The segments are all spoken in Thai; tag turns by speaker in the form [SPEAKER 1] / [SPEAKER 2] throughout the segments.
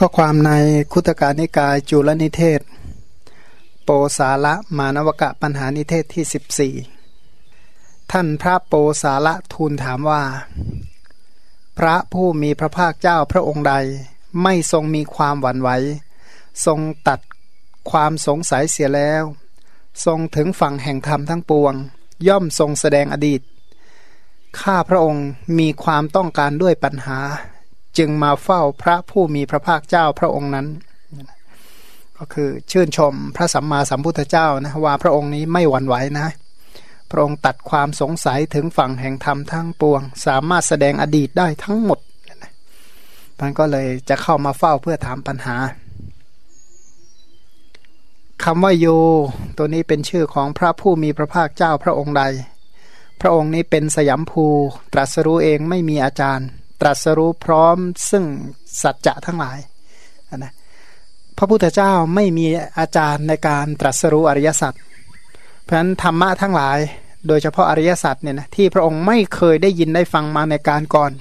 [SPEAKER 1] ข้อความในคุตการนิกายจุลนิเทศ โปสาละมานวกะปัญหานิเทศที่ 14 ท่านพระโปสาละทูลถามว่า พระผู้มีพระภาคเจ้าพระองค์ใด ไม่ทรงมีความหวั่นไหวทรงตัดความสงสัยเสียแล้ว ทรงถึงฝั่งแห่งธรรมทั้งปวง ย่อมทรงแสดงอดีต ข้าพระองค์มีความต้องการด้วยปัญหา จึงมาเฝ้าพระผู้มีพระภาคเจ้าพระองค์นั้น ก็คือชื่นชมพระสัมมาสัมพุทธเจ้านะว่าพระองค์นี้ไม่หวั่นไหวนะ พระองค์ตัดความสงสัยถึงฝั่งแห่งธรรมทั้งปวง สามารถแสดงอดีตได้ทั้งหมดมันก็เลยจะเข้ามาเฝ้าเพื่อถามปัญหาคำว่าโย ตัวนี้เป็นชื่อของพระผู้มีพระภาคเจ้าพระองค์ใด พระองค์นี้เป็นสยามภู ตรัสรู้เองไม่มีอาจารย์ ตรัสรู้พร้อมซึ่งสัจจะทั้งหลายนะพระพุทธเจ้าไม่มีอาจารย์ในการตรัสรู้อริยสัจเพราะฉะนั้นธรรมะทั้งหลาย โดยเฉพาะอริยสัจเนี่ยนะที่พระองค์ไม่เคยได้ยินได้ฟังมาในการก่อน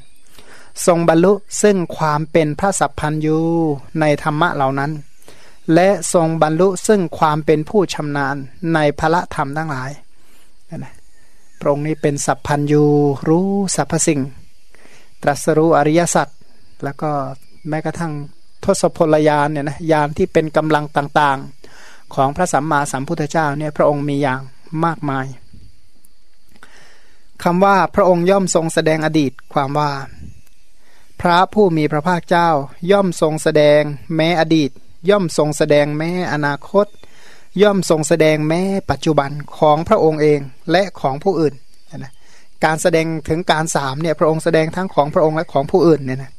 [SPEAKER 1] ทรงบรรลุซึ่งความเป็นพระสัพพันยูในธรรมะเหล่านั้น และทรงบรรลุซึ่งความเป็นผู้ชำนาญในพระธรรมทั้งหลายนะพระองค์นี้เป็นสัพพันยูรู้สรรพสิ่ง ตรัสรู้อริยสัจแล้วก็แม้กระทั่งทศพลยานเนี่ยนะยานที่เป็นกำลังต่างๆ ของพระสัมมาสัมพุทธเจ้าเนี่ยพระองค์มีอย่างมากมายคำว่าพระองค์ย่อมทรงแสดงอดีตความว่า พระผู้มีพระภาคเจ้าย่อมทรงแสดงแม้อดีต ย่อมทรงแสดงแม้อนาคต ย่อมทรงแสดงแม้ปัจจุบันของพระองค์เองและของผู้อื่น การแสดงถึงการสามเนี่ยพระองค์แสดงทั้งของพระองค์และของผู้อื่นเนี่ยนะ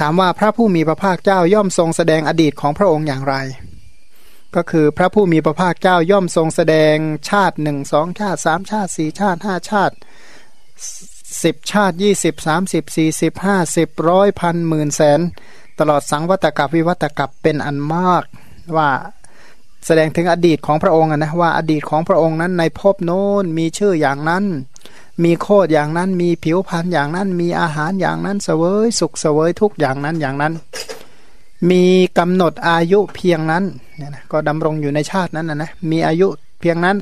[SPEAKER 1] ถามว่าพระผู้มีพระภาคเจ้าย่อมทรงแสดงอดีตของพระองค์อย่างไร ก็คือพระผู้มีพระภาคเจ้าย่อมทรงแสดงชาติหนึ่งสองชาติสามชาติสี่ชาติห้าชาติสิบชาติยี่สิบสามสิบสี่สิบห้าสิบร้อยพันหมื่นแสน ตลอดสังวัตกับวิวัตกับเป็นอันมากว่าแสดงถึงอดีตของพระองค์นะว่าอดีตของพระองค์นั้นในภพโน้นมีชื่ออย่างนั้น มีโคดอย่างนั้น มีผิวพรรณอย่างนั้น มีอาหารอย่างนั้นเสวยสุขเสวยทุกอย่างนั้นอย่างนั้น มีกำหนดอายุเพียงนั้นเนี่ยนะก็ดำรงอยู่ในชาตินั้นนะนะมีอายุเพียงนั้น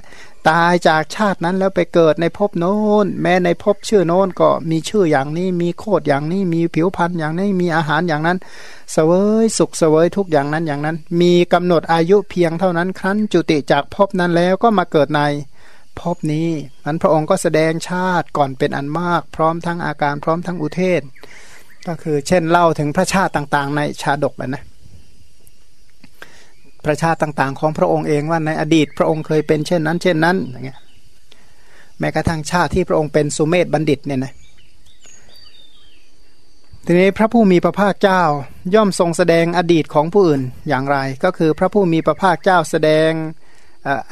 [SPEAKER 1] ตายจากชาตินั้นแล้วไปเกิดในภพโน้น แม้ในภพชื่อโน้นก็มีชื่ออย่างนี้ มีโคดอย่างนี้ มีผิวพรรณอย่างนี้ มีอาหารอย่างนั้น เสวยสุขเสวยทุกอย่างนั้นอย่างนั้น มีกำหนดอายุเพียงเท่านั้น ครั้นจุติจากภพนั้นแล้วก็มาเกิดใน พบนี้มันพระองค์ก็แสดงชาติก่อนเป็นอันมาก พร้อมทั้งอาการพร้อมทั้งอุเทศ ก็คือเช่นเล่าถึงพระชาติต่างๆ ในชาดกนะพระชาติต่างๆ ของพระองค์เองว่าในอดีตพระองค์เคยเป็นเช่นนั้น เช่นนั้นอย่างเงี้ยแม้กระทั่งชาติที่พระองค์เป็นสุเมธบัณฑิตเนี่ยนะทีนี้พระผู้มีพระภาคเจ้าย่อมทรงแสดงอดีตของผู้อื่นอย่างไร ก็คือพระผู้มีพระภาคเจ้าแสดง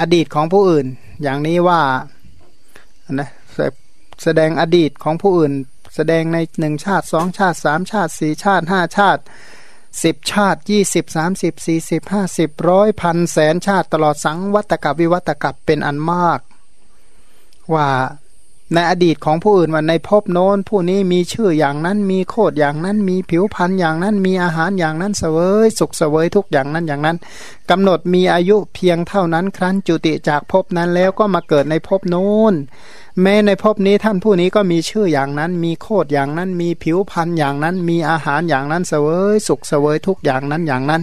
[SPEAKER 1] อดีตของผู้อื่น อย่างนี้ว่านะแสดงอดีตของผู้อื่น แสดงในหนึ่งชาติสองชาติสามชาติสี่ชาติห้าชาติสิบชาติยี่สิบสามสิบสี่สิบห้าสิบร้อยพันแสนชาติตลอดสังวัตกับวิวัตกับเป็นอันมาก ว่า ในอดีตของผู้อื่นว่าในภพโน้น ผู้นี้มีชื่ออย่างนั้นมีโคดอย่างนั้น มีผิวพันธ์อย่างนั้น มีอาหารอย่างนั้นเสวย สุขเสวยทุกอย่างนั้นอย่างนั้นกำหนดมีอายุเพียงเท่านั้นครั้นจุติจากภพนั้นแล้วก็มาเกิดในภพโน้น แม้ในภพนี้ท่านผู้นี้ก็มีชื่ออย่างนั้น มีโคดอย่างนั้น มีผิวพันธ์อย่างนั้น มีอาหารอย่างนั้นเสวย สุขเสวยทุกอย่างนั้นอย่างนั้น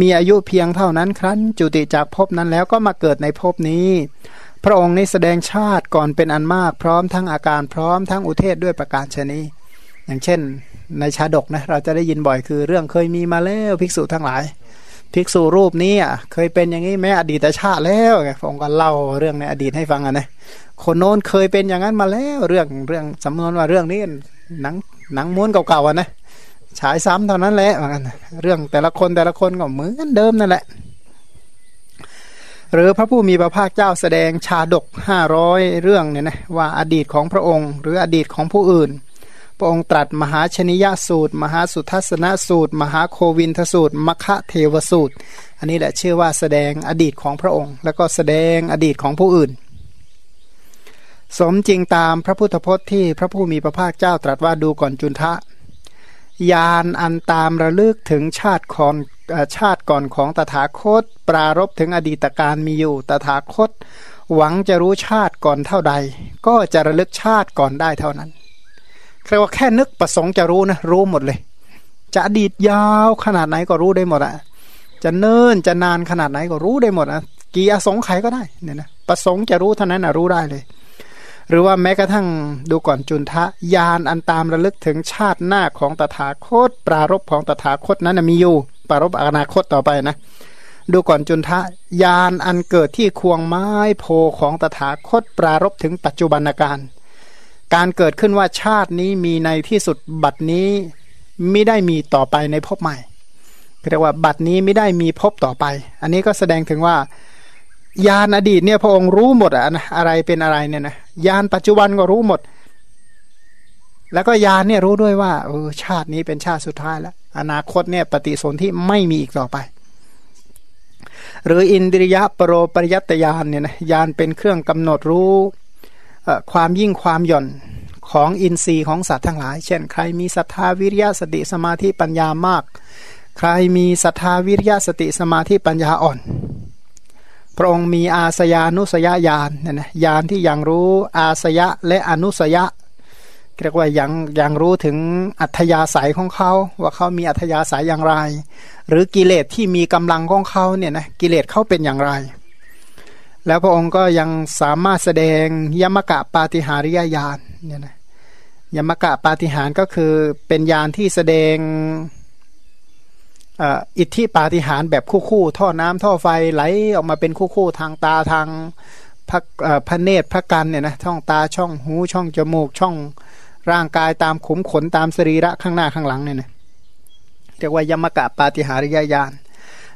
[SPEAKER 1] มีอายุเพียงเท่านั้นครั้น จุติจากภพนั้นแล้วก็มาเกิดในภพนี้ พระองค์นี้แสดงชาติก่อนเป็นอันมากพร้อมทั้งอาการพร้อมทั้งอุเทศด้วยประการชนีอย่างเช่น ในชาดกนะเราจะได้ยินบ่อยคือเรื่องเคยมีมาแล้วภิกษุทั้งหลาย ภิกษุรูปนี้อะเคยเป็นอย่างนี้แม้อดีตชาติแล้วพระองค์ก็เล่าเรื่องในอดีตให้ฟังอะนะคนโน้นเคยเป็นอย่างนั้นมาแล้วเรื่องเรื่องสำนวนว่าเรื่องนี้หนังหนังม้วนเก่าๆอะนะฉายซ้ำเท่านั้นแหละเรื่องแต่ละคนแต่ละคนก็เหมือนเดิมนั่นแหละ หรือพระผู้มีพระภาคเจ้าแสดงชาดกห้าร้อยเรื่องเนี่ยนะว่าอดีตของพระองค์ หรืออดีตของผู้อื่น พระองค์ตรัสมหาชนิยสูตร มหาสุทัศนสูตร มหาโควินทสูตรมคะเทวสูตร อันนี้แหละชื่อว่าแสดงอดีตของพระองค์ แล้วก็แสดงอดีตของผู้อื่น สมจริงตามพระพุทธพจน์ที่พระผู้มีพระภาคเจ้าตรัสว่าดูก่อนจุนทะยานอันตามระลึกถึงชาติก่อน ชาติก่อนของตถาคต ปรารบถึงอดีตการมีอยู่ตถาคต หวังจะรู้ชาติก่อนเท่าใด ก็จะระลึกชาติก่อนได้เท่านั้นเรียกว่าแค่นึกประสงค์จะรู้นะรู้หมดเลย จะอดีตยาวขนาดไหนก็รู้ได้หมดอะจะเนิ่นจะนานขนาดไหนก็รู้ได้หมดอะกี่อสงไขยก็ได้เนี่ยนะประสงค์จะรู้เท่านั้นนะรู้ได้เลย หรือว่าแม้กระทั่งดูก่อนจุนทะยานอันตามระลึกถึงชาติหน้าของตถาคต ปรารบของตถาคตนั้นมีอยู่ ปรารบอนาคตต่อไปนะ ดูก่อนจุนทะยานอันเกิดที่ควงไม้โพของตถาคต ปรารบถึงปัจจุบันการการเกิดขึ้นว่าชาตินี้มีในที่สุดบัดนี้ไม่ได้มีต่อไปในภพใหม่เรียกว่าบัดนี้ไม่ได้มีภพต่อไป อันนี้ก็แสดงถึงว่ายานอดีตเนี่ยพระองค์รู้หมดอะนะอะไรเป็นอะไรเนี่ยนะ ยานปัจจุบันก็รู้หมด แล้วก็ยานเนี่ยรู้ด้วยว่าเออชาตินี้เป็นชาติสุดท้ายแล้ว อนาคตเนี่ยปฏิสนธิไม่มีอีกต่อไป หรืออินทริยะปรโรปริยัตยานเนี่ยนะยานเป็นเครื่องกำหนดรู้ความยิ่งความหย่อนของอินทรีย์ของสัตว์ทั้งหลาย เช่น ใครมีศรัทธาวิริยะสติสมาธิปัญญามาก ใครมีศรัทธาวิริยะสติสมาธิปัญญาอ่อน พระองค์มีอาสยานุสยญาณเนี่ยนะญาณที่ยังรู้อาสยะและอนุสยะเรียกว่ายังยังรู้ถึงอัธยาศัยของเขาว่าเขามีอัธยาศัยอย่างไร หรือกิเลสที่มีกำลังของเขาเนี่ยนะกิเลสเขาเป็นอย่างไร แล้วพระองค์ก็ยังสามารถแสดงยมกะปาฏิหาริยญาณเนี่ยนะยมกะปาฏิหารก็คือเป็นญาณที่แสดง อิทธิปาฏิหารแบบคู่ๆท่อน้ำท่อไฟไหลออกมาเป็นคู่ๆทางตาทางพระพระเนตรพระกันเนี่ยนะช่องตาช่องหูช่องจมูกช่องร่างกายตามขุมขนตามสรีระข้างหน้าข้างหลังเนี่ยนะเรียกว่ายมกะปาฏิหาริยญาณ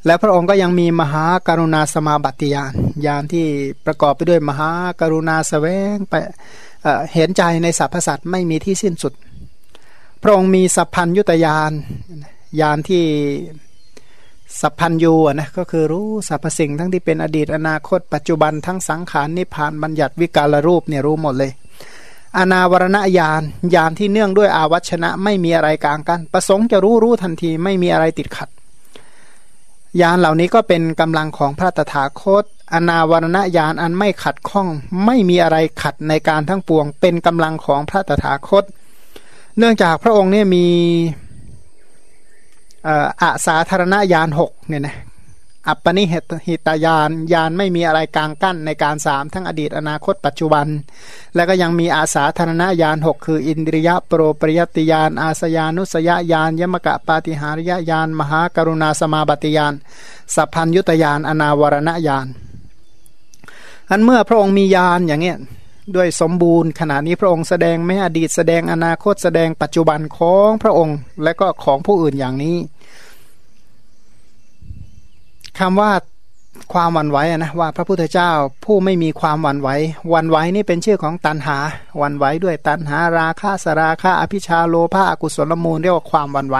[SPEAKER 1] และพระองค์ก็ยังมีมหาการุณาสมาบัติญาณญาณที่ประกอบไปด้วยมหาการุณาสแสวงไปเห็นใจในสรรพสัตว์ไม่มีที่สิ้นสุด พระองค์มีสัพพัญยุตยาน ยานที่สัพพัญยูนะก็คือรู้สรรพสิ่งทั้งที่เป็นอดีตอนาคต ปัจจุบันทั้งสังขารนิพพานบัญญัติวิกาลรูปเนี่ยรู้หมดเลย อนาวรณญาณญาณที่เนื่องด้วยอาวัชนะไม่มีอะไรกลางกัน ประสงค์จะรู้รู้ทันทีไม่มีอะไรติดขัดญาณเหล่านี้ก็เป็นกำลังของพระตถาคต อนาวรณญาณอันไม่ขัดข้อง ไม่มีอะไรขัดในการทั้งปวง เป็นกำลังของพระตถาคต เนื่องจากพระองค์เนี่ยมี อาสาธารณญาณหกเนี่ยนะอัปปนิหิตายานยานไม่มีอะไรกลางกั้นในการสามทั้งอดีตอนาคตปัจจุบัน แล้วก็ยังมีอาสาธารณญาณหกคือ อินทริยะโปรปริยติยาน อาสยานุสยญาณยมกะปาติหาริยญาณมหากรุณาสมาบัติยานสัพพัญยุตยานอนาวรณญาณอันเมื่อพระองค์มียานอย่างเงี้ย ด้วยสมบูรณ์ขณะนี้พระองค์แสดงไม่อดีตแสดงอนาคตแสดงปัจจุบันของพระองค์ และก็ของผู้อื่นอย่างนี้คำว่าความหวั่นไหวนะว่าพระพุทธเจ้าผู้ไม่มีความหวั่นไหวหวั่นไหวนี่เป็นชื่อของตันหาหวั่นไหวด้วยตันหาราคะสราคะอภิชาโลภะอกุศลมูลเรียกว่าความหวั่นไหว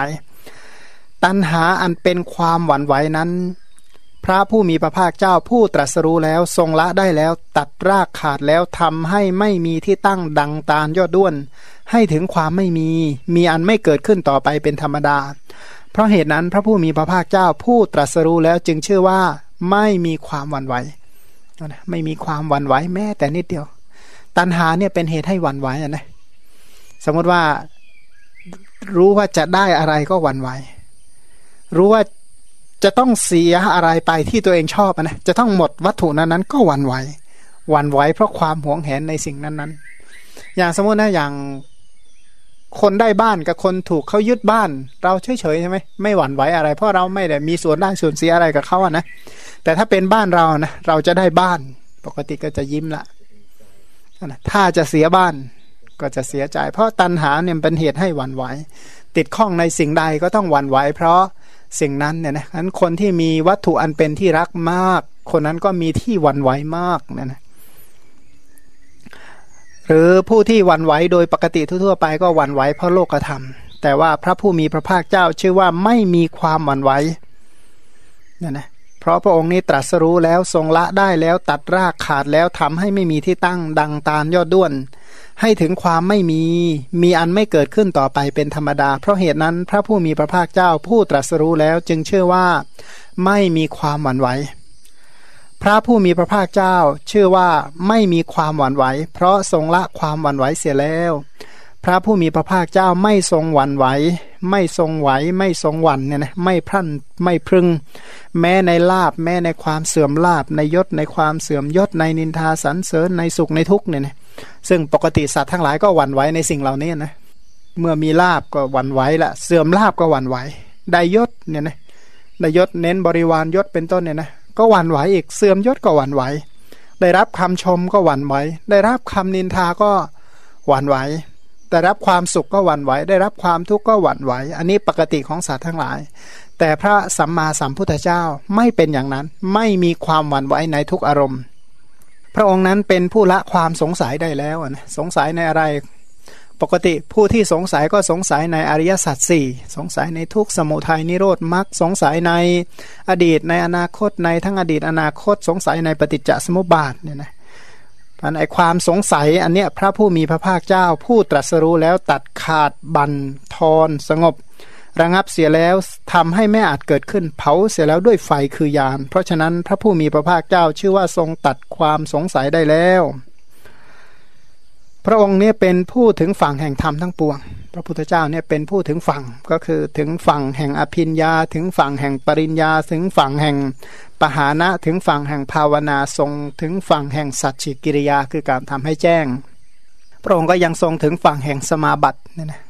[SPEAKER 1] ตันหาอันเป็นความหวั่นไหวนั้น พระผู้มีพระภาคเจ้าผู้ตรัสรู้แล้วทรงละได้แล้ว ตัดรากขาดแล้วทำให้ไม่มีที่ตั้งดังตาลยอดด้วน ให้ถึงความไม่มี มีอันไม่เกิดขึ้นต่อไปเป็นธรรมดา เพราะเหตุนั้นพระผู้มีพระภาคเจ้าผู้ตรัสรู้แล้วจึงชื่อว่าไม่มีความหวั่นไหวไม่มีความหวั่นไหวแม้แต่นิดเดียว ตัณหาเนี่ยเป็นเหตุให้หวั่นไหวนะสมมติว่ารู้ว่าจะได้อะไรก็หวั่นไหวรู้ว่า จะต้องเสียอะไรไปที่ตัวเองชอบนะจะต้องหมดวัตถุนั้นนั้นก็หวั่นไหวหวั่นไหวเพราะความหวงแหนในสิ่งนั้นนั้นอย่างสมมตินะอย่างคนได้บ้านกับคนถูกเขายึดบ้าน เราเฉยเฉยใช่ไหมไม่หวั่นไหวอะไร เพราะเราไม่ได้มีส่วนได้ส่วนเสียอะไรกับเขาอะนะแต่ถ้าเป็นบ้านเรานะเราจะได้บ้าน ปกติก็จะยิ้มละนะถ้าจะเสียบ้านก็จะเสียใจ เพราะตัณหาเนี่ยเป็นเหตุให้หวั่นไหว ติดข้องในสิ่งใดก็ต้องหวั่นไหวเพราะ สิ่งนั้นเนี่ยนะนั้นคนที่มีวัตถุอันเป็นที่รักมาก คนนั้นก็มีที่วันไหวมากเนี่ยนะหรือผู้ที่วันไหวโดยปกติทั่วๆไปก็วันไหวเพราะโลกธรรม แต่ว่าพระผู้มีพระภาคเจ้าชื่อว่าไม่มีความวันไหวเนี่ยนะ เพราะพระองค์นี้ตรัสรู้แล้วทรงละได้แล้วตัดรากขาดแล้วทำให้ไม่มีที่ตั้งดังตาลยอดด้วน ให้ถึงความไม่มี มีอันไม่เกิดขึ้นต่อไปเป็นธรรมดา เพราะเหตุนั้นพระผู้มีพระภาคเจ้าผู้ตรัสรู้แล้วจึงเชื่อว่าไม่มีความหวั่นไหวพระผู้มีพระภาคเจ้าเชื่อว่าไม่มีความหวั่นไหว เพราะทรงละความหวั่นไหวเสียแล้ว พระผู้มีพระภาคเจ้าไม่ทรงหวั่นไหว ไม่ทรงไหวไม่ทรงหวันเนี่ยนะไม่พรั่นไม่พึง แม้ในลาบแม้ในความเสื่อมลาบในยศในความเสื่อมยศในนินทาสรรเสริญในสุขในทุกเนี่ยนะซึ่งปกติสัตว์ทั้งหลายก็หวั่นไหวในสิ่งเหล่านี้นะเมื่อมีลาบก็หวั่นไหวละเสื่อมลาบก็หวั่นไหวได้ยศเนี่ยนะได้ยศเน้นบริวารยศเป็นต้นเนี่ยนะก็หวั่นไหวอีกเสื่อมยศก็หวั่นไหวได้รับคำชมก็หวั่นไหวได้รับคำนินทาก็หวั่นไหว ได้รับความสุขก็หวั่นไหว ได้รับความทุกข์ก็หวั่นไหว อันนี้ปกติของสัตว์ทั้งหลาย แต่พระสัมมาสัมพุทธเจ้าไม่เป็นอย่างนั้น ไม่มีความหวั่นไหวในทุกอารมณ์ พระองค์นั้นเป็นผู้ละความสงสัยได้แล้วนะสงสัยในอะไร ปกติผู้ที่สงสัยก็สงสัยในอริยสัจสี่สงสัยในทุกสมุทัยนิโรธมรรคสงสัยในอดีตในอนาคตในทั้งอดีตอนาคต สงสัยในปฏิจจสมุปบาทเนี่ยนะ อันไอความสงสัยอันเนี้ยพระผู้มีพระภาคเจ้า ผู้ตรัสรู้แล้วตัดขาดบันทอนสงบ ระงับเสียแล้วทำให้ไม่อาจเกิดขึ้นเผาเสียแล้วด้วยไฟคือยาน เพราะฉะนั้นพระผู้มีพระภาคเจ้าชื่อว่าทรงตัดความสงสัยได้แล้ว พระองค์เนี่ยเป็นผู้ถึงฝั่งแห่งธรรมทั้งปวง พระพุทธเจ้าเนี่ยเป็นผู้ถึงฝั่งก็คือถึงฝั่งแห่งอภินยาถึงฝั่งแห่งปริญญา ถึงฝั่งแห่งปหานะถึงฝั่งแห่งภาวนาทรง ถึงฝั่งแห่งสัจฉิกิริยาคือการทำให้แจ้ง พระองค์ก็ยังทรงถึงฝั่งแห่งสมาบัติเนี่ยนะ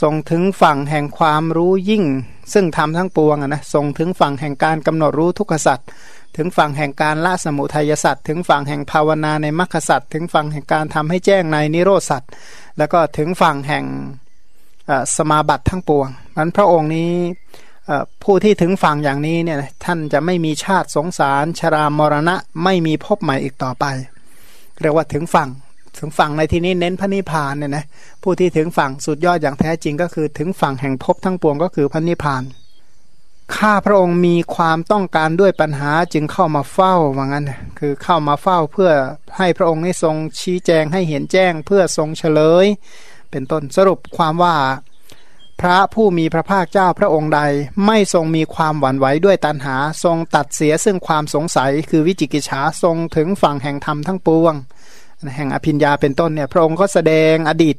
[SPEAKER 1] ทรงถึงฝั่งแห่งความรู้ยิ่ง ซึ่งทำทั้งปวงนะทรงถึงฝั่งแห่งการกำหนดรู้ทุกขสัตว์ถึงฝั่งแห่งการละสมุทัยสัตว์ถึงฝั่งแห่งภาวนาในมรรคสัตว์ถึงฝั่งแห่งการทำให้แจ้งในนิโรธสัตว์แล้วก็ถึงฝั่งแห่ง สมาบัติทั้งปวงนั้นพระองค์นี้ผู้ที่ถึงฝั่งอย่างนี้เนี่ยท่านจะไม่มีชาติสงสาร ชรามรณะไม่มีพบใหม่อีกต่อไป เรียกว่าถึงฝั่งถึงฝั่งในที่นี้เน้นพระนิพพานเนี่ยนะผู้ที่ถึงฝั่งสุดยอดอย่างแท้จริงก็คือถึงฝั่งแห่งพบทั้งปวงก็คือพระนิพพานข้าพระองค์มีความต้องการด้วยปัญหาจึงเข้ามาเฝ้าว่างั้นคือเข้ามาเฝ้าเพื่อให้พระองค์ได้ทรงชี้แจงให้เห็นแจ้ง เพื่อทรงเฉลย เป็นต้นสรุปความว่า พระผู้มีพระภาคเจ้าพระองค์ใด ไม่ทรงมีความหวั่นไหวด้วยตันหา ทรงตัดเสียซึ่งความสงสัยคือวิจิกิจฉาทรงถึงฝั่งแห่งธรรมทั้งปวง แห่งอภิญญาเป็นต้นเนี่ยพระองค์ก็แสดงอดีต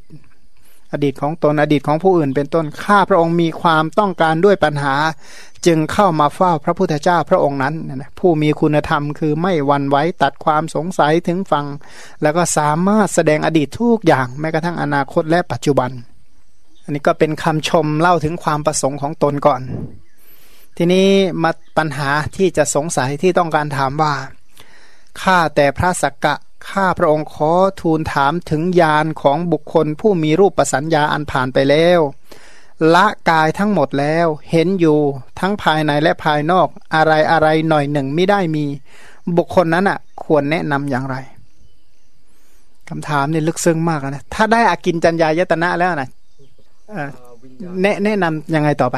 [SPEAKER 1] อดีตของตนอดีตของผู้อื่นเป็นต้นข้าพระองค์มีความต้องการด้วยปัญหา จึงเข้ามาเฝ้าพระพุทธเจ้าพระองค์นั้นผู้มีคุณธรรมคือไม่วันไว้ตัดความสงสัยถึงฟัง แล้วก็สามารถแสดงอดีตทุกอย่างแม้กระทั่งอนาคตและปัจจุบัน อันนี้ก็เป็นคำชมเล่าถึงความประสงค์ของตนก่อน ทีนี้มาปัญหาที่จะสงสัยที่ต้องการถามว่าข้าแต่พระสักกะ ข้าพระองค์ขอทูลถามถึงญาณของบุคคลผู้มีรูปประสัญญาอันผ่านไปแล้ว ละกายทั้งหมดแล้วเห็นอยู่ทั้งภายในและภายนอกอะไรอะไรหน่อยหนึ่งไม่ได้มี บุคคลนั้นอะ ควรแนะนำอย่างไรคำถามนี่ลึกซึ้งมากนะถ้าได้อากินจัญญายตนะแล้วนะแนะแนะนำยังไงต่อไป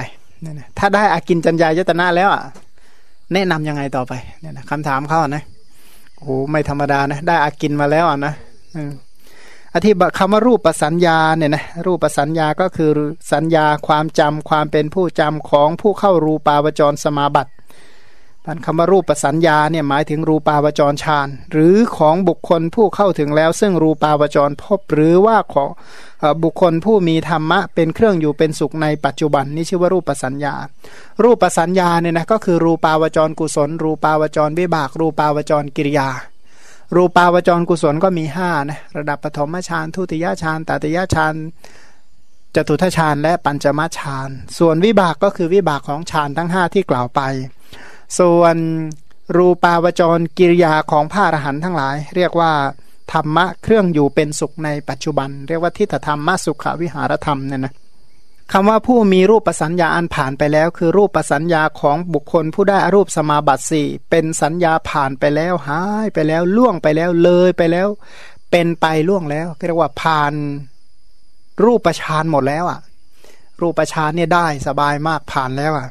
[SPEAKER 1] ถ้าได้อากินจัญญายตนะแล้วอะแนะนำยังไงต่อไปเนี่ยนะคำถามเขานะ โอ้ไม่ธรรมดานะ ได้อากินมาแล้วอะนะอธิบคำว่ารูปประสัญญาเนี่ยนะรูปประสัญญาก็คือสัญญาความจำความเป็นผู้จำของผู้เข้ารูปาวจรสมาบัติ พันคำว่ารูปประสัญญาเนี่ยหมายถึงรูปาวจรฌานหรือของบุคคลผู้เข้าถึงแล้ว ซึ่งรูปาวจรพบหรือว่าของบุคคลผู้มีธรรมะเป็นเครื่องอยู่เป็นสุขในปัจจุบันนี่ชื่อว่ารูปสัญญา รูปสัญญาเนี่ยนะก็คือรูปาวจรกุศล รูปาวจรวิบาก รูปาวจรกิริยา รูปาวจรกุศลก็มีห้านะระดับปฐมฌานทุติยฌานตติยฌานจตุทฌานและปัญจมฌานส่วนวิบากก็คือวิบากของฌานทั้งห้าที่กล่าวไป ส่วนรูปาวจรกิริยาของพระอรหันต์ทั้งหลาย เรียกว่าธรรมะเครื่องอยู่เป็นสุขในปัจจุบัน เรียกว่าทิฏฐธรรมมสุขวิหารธรรมเนี่ยนะคำว่าผู้มีรูปประสัญญาอันผ่านไปแล้ว คือรูปประสัญญาของบุคคลผู้ได้อรูปสมาบัติสี่เป็นสัญญาผ่านไปแล้วหายไปแล้วล่วงไปแล้วเลยไปแล้ว เป็นไปล่วงแล้วเรียกว่าผ่านรูปประชานหมดแล้วอะ รูปประชานเนี่ยได้สบายมากผ่านแล้วอะ